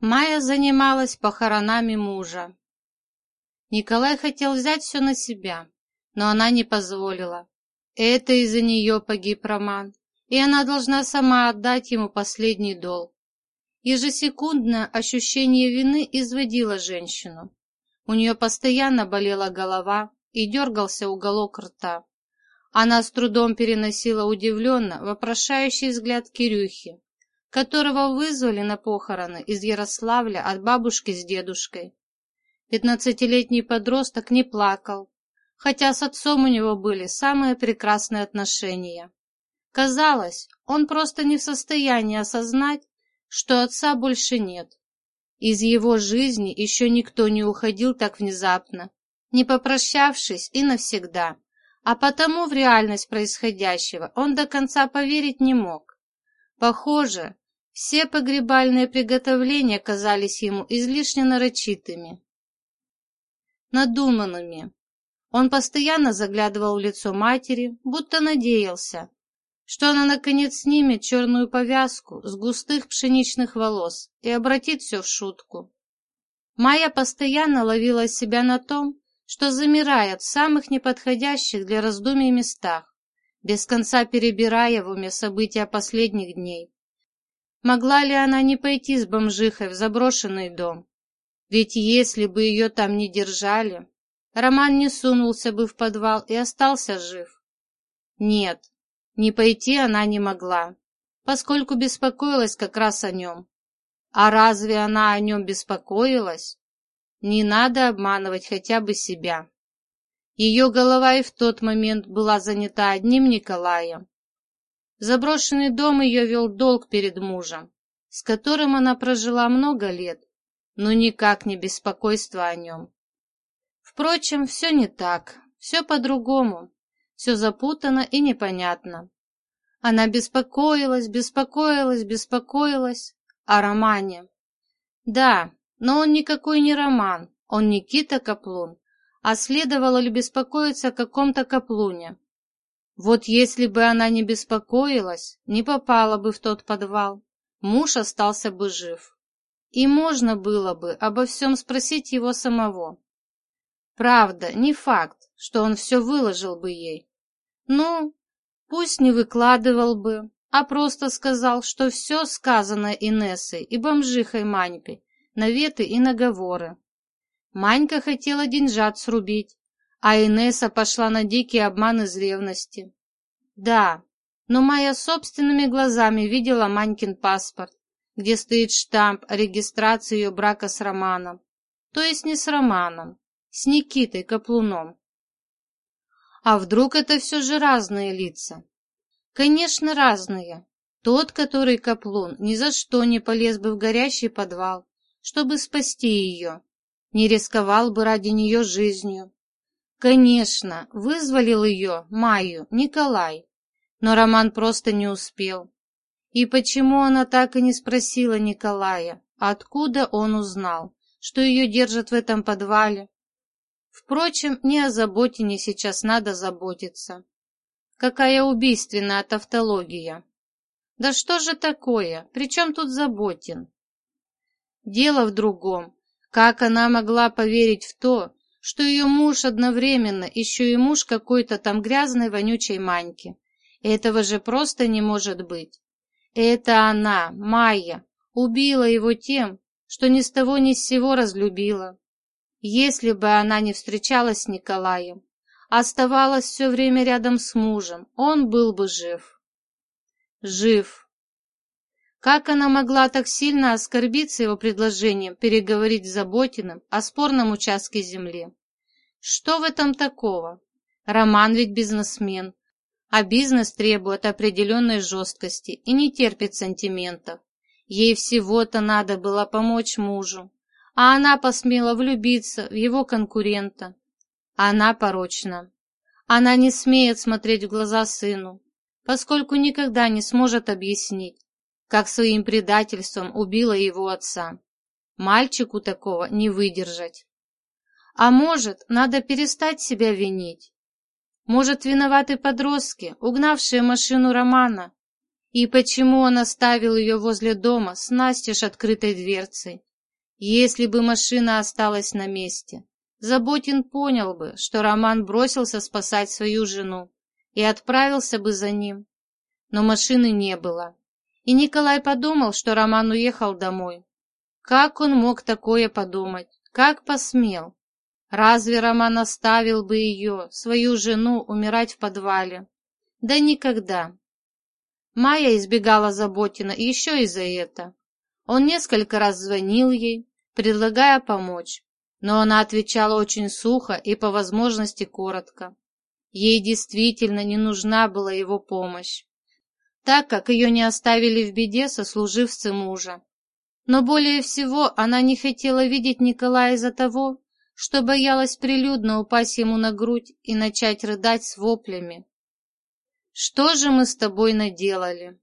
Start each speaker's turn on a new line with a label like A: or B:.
A: Майя занималась похоронами мужа. Николай хотел взять все на себя, но она не позволила. Это из-за нее погиб Роман, и она должна сама отдать ему последний долг. Ежесекундное ощущение вины изводило женщину. У нее постоянно болела голова и дергался уголок рта. Она с трудом переносила удивленно вопрошающий взгляд Кирюхи, которого вызвали на похороны из Ярославля от бабушки с дедушкой. Пятнадцатилетний подросток не плакал, хотя с отцом у него были самые прекрасные отношения. Казалось, он просто не в состоянии осознать, что отца больше нет. Из его жизни еще никто не уходил так внезапно, не попрощавшись и навсегда, а потому в реальность происходящего он до конца поверить не мог. Похоже, все погребальные приготовления казались ему излишне нарочитыми, надуманными. Он постоянно заглядывал в лицо матери, будто надеялся, что она наконец снимет черную повязку с густых пшеничных волос и обратит все в шутку. Майя постоянно ловила себя на том, что замирает в самых неподходящих для раздумий местах, без конца перебирая в уме события последних дней. Могла ли она не пойти с бомжихой в заброшенный дом? Ведь если бы ее там не держали, Роман не сунулся бы в подвал и остался жив. Нет, не пойти она не могла, поскольку беспокоилась как раз о нем. А разве она о нем беспокоилась? Не надо обманывать хотя бы себя. Ее голова и в тот момент была занята одним Николаем, заброшенный дом ее вел долг перед мужем, с которым она прожила много лет, но никак не беспокойство о нем. Впрочем, все не так, все по-другому, все запутано и непонятно. Она беспокоилась, беспокоилась, беспокоилась о романе. Да, но он никакой не роман, он Никита Каплун, а следовало ли беспокоиться о каком-то Каплуне? Вот если бы она не беспокоилась, не попала бы в тот подвал, муж остался бы жив. И можно было бы обо всем спросить его самого. Правда, не факт, что он все выложил бы ей. Ну, пусть не выкладывал бы, а просто сказал, что все сказанное Инессой и бомжихой Маньпе, наветы и наговоры. Манька хотела деньжат срубить, а Инесса пошла на дикий обман из ревности. Да, но Майя собственными глазами видела Манькин паспорт, где стоит штамп о регистрации ее брака с Романом. То есть не с Романом, с Никитой Каплуном. А вдруг это все же разные лица? Конечно, разные. Тот, который Каплун, ни за что не полез бы в горящий подвал, чтобы спасти ее, не рисковал бы ради нее жизнью, Конечно, вызволил ее, Майю, Николай. Но Роман просто не успел. И почему она так и не спросила Николая, откуда он узнал, что ее держат в этом подвале? Впрочем, не о Заботине сейчас надо заботиться. Какая убийственная тавтология! Да что же такое? Причем тут Заботин? Дело в другом. Как она могла поверить в то, что ее муж одновременно еще и муж какой-то там грязной вонючей Маньки. Этого же просто не может быть. Это она, Майя, убила его тем, что ни с того ни с сего разлюбила. Если бы она не встречалась с Николаем, оставалась все время рядом с мужем, он был бы жив. Жив. Как она могла так сильно оскорбиться его предложением переговорить с Заботиным о спорном участке земли? Что в этом такого? Роман ведь бизнесмен, а бизнес требует определенной жесткости и не терпит сантиментов. Ей всего-то надо было помочь мужу, а она посмела влюбиться в его конкурента. Она порочна. Она не смеет смотреть в глаза сыну, поскольку никогда не сможет объяснить, как своим предательством убила его отца. Мальчику такого не выдержать. А может, надо перестать себя винить? Может, виноваты подростки, угнавшие машину Романа? И почему он оставил ее возле дома с настежь открытой дверцей? Если бы машина осталась на месте, Заботин понял бы, что Роман бросился спасать свою жену и отправился бы за ним. Но машины не было, и Николай подумал, что Роман уехал домой. Как он мог такое подумать? Как посмел? Разве Роман оставил бы ее, свою жену, умирать в подвале? Да никогда. Майя избегала Заботина еще и за это. Он несколько раз звонил ей, предлагая помочь, но она отвечала очень сухо и по возможности коротко. Ей действительно не нужна была его помощь, так как ее не оставили в беде сослуживцы мужа. Но более всего она не хотела видеть Николая из-за того, что боялась прилюдно упасть ему на грудь и начать рыдать с воплями. «Что же мы с тобой наделали?»